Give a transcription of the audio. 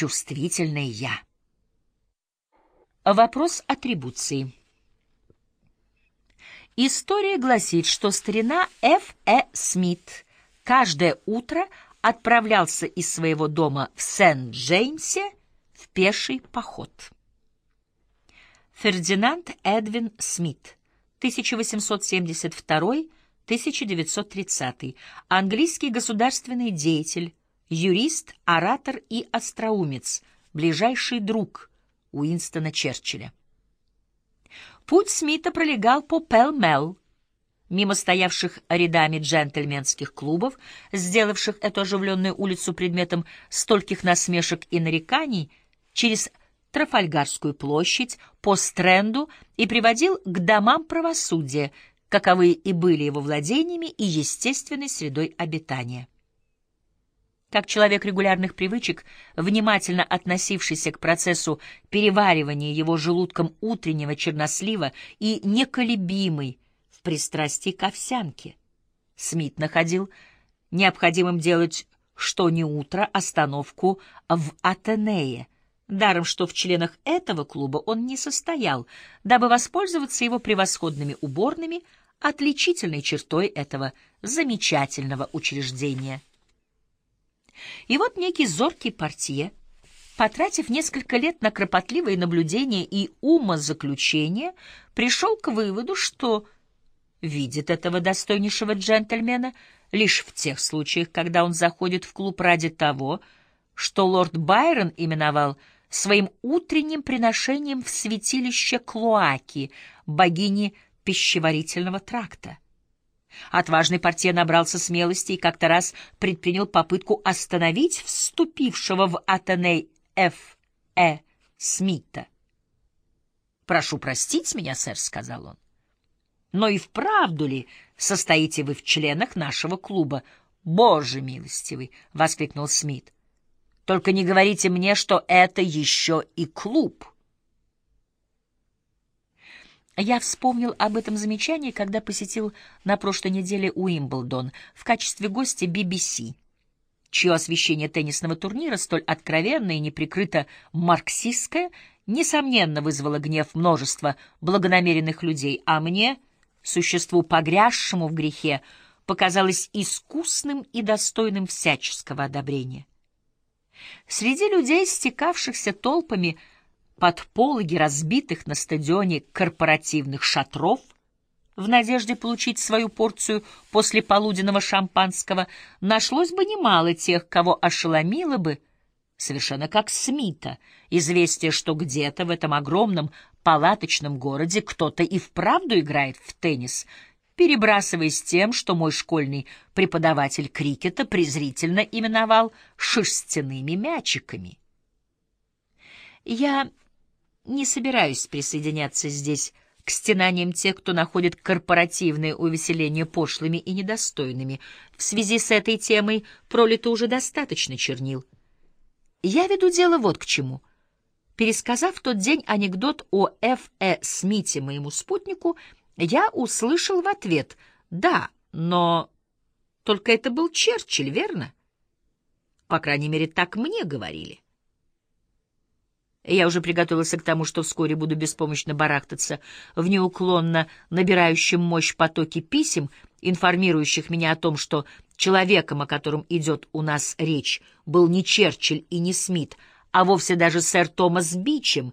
чувствительное «я». Вопрос атрибуции. История гласит, что старина Ф. Э. Смит каждое утро отправлялся из своего дома в Сент-Джеймсе в пеший поход. Фердинанд Эдвин Смит, 1872-1930, английский государственный деятель, юрист, оратор и остроумец, ближайший друг Уинстона Черчилля. Путь Смита пролегал по Пел-Мел, мимо стоявших рядами джентльменских клубов, сделавших эту оживленную улицу предметом стольких насмешек и нареканий, через Трафальгарскую площадь, по Стренду и приводил к домам правосудия, каковы и были его владениями и естественной средой обитания. Как человек регулярных привычек, внимательно относившийся к процессу переваривания его желудком утреннего чернослива и неколебимый в пристрастии к овсянке, Смит находил необходимым делать что не утро остановку в Атенее, даром что в членах этого клуба он не состоял, дабы воспользоваться его превосходными уборными, отличительной чертой этого замечательного учреждения. И вот некий зоркий портье, потратив несколько лет на кропотливые наблюдения и умозаключения, пришел к выводу, что видит этого достойнейшего джентльмена лишь в тех случаях, когда он заходит в клуб ради того, что лорд Байрон именовал своим утренним приношением в святилище Клоаки, богини пищеварительного тракта. Отважный портье набрался смелости и как-то раз предпринял попытку остановить вступившего в Атеней Ф. Э. Смита. «Прошу простить меня, сэр», — сказал он. «Но и вправду ли состоите вы в членах нашего клуба?» «Боже милостивый!» — воскликнул Смит. «Только не говорите мне, что это еще и клуб». Я вспомнил об этом замечании, когда посетил на прошлой неделе Уимблдон в качестве гостя BBC, чье освещение теннисного турнира, столь откровенное и неприкрыто марксистское, несомненно вызвало гнев множества благонамеренных людей, а мне, существу погрязшему в грехе, показалось искусным и достойным всяческого одобрения. Среди людей, стекавшихся толпами, под пологи разбитых на стадионе корпоративных шатров в надежде получить свою порцию после полуденного шампанского нашлось бы немало тех, кого ошеломило бы, совершенно как Смита, известие, что где-то в этом огромном палаточном городе кто-то и вправду играет в теннис, перебрасываясь тем, что мой школьный преподаватель крикета презрительно именовал шерстяными мячиками. Я не собираюсь присоединяться здесь к стенаниям тех, кто находит корпоративные увеселения пошлыми и недостойными. В связи с этой темой пролито уже достаточно чернил. Я веду дело вот к чему. Пересказав в тот день анекдот о Ф. Э. Смите моему спутнику, я услышал в ответ «Да, но...» Только это был Черчилль, верно? По крайней мере, так мне говорили. Я уже приготовился к тому, что вскоре буду беспомощно барахтаться в неуклонно набирающем мощь потоке писем, информирующих меня о том, что человеком, о котором идет у нас речь, был не Черчилль и не Смит, а вовсе даже сэр Томас Бичем,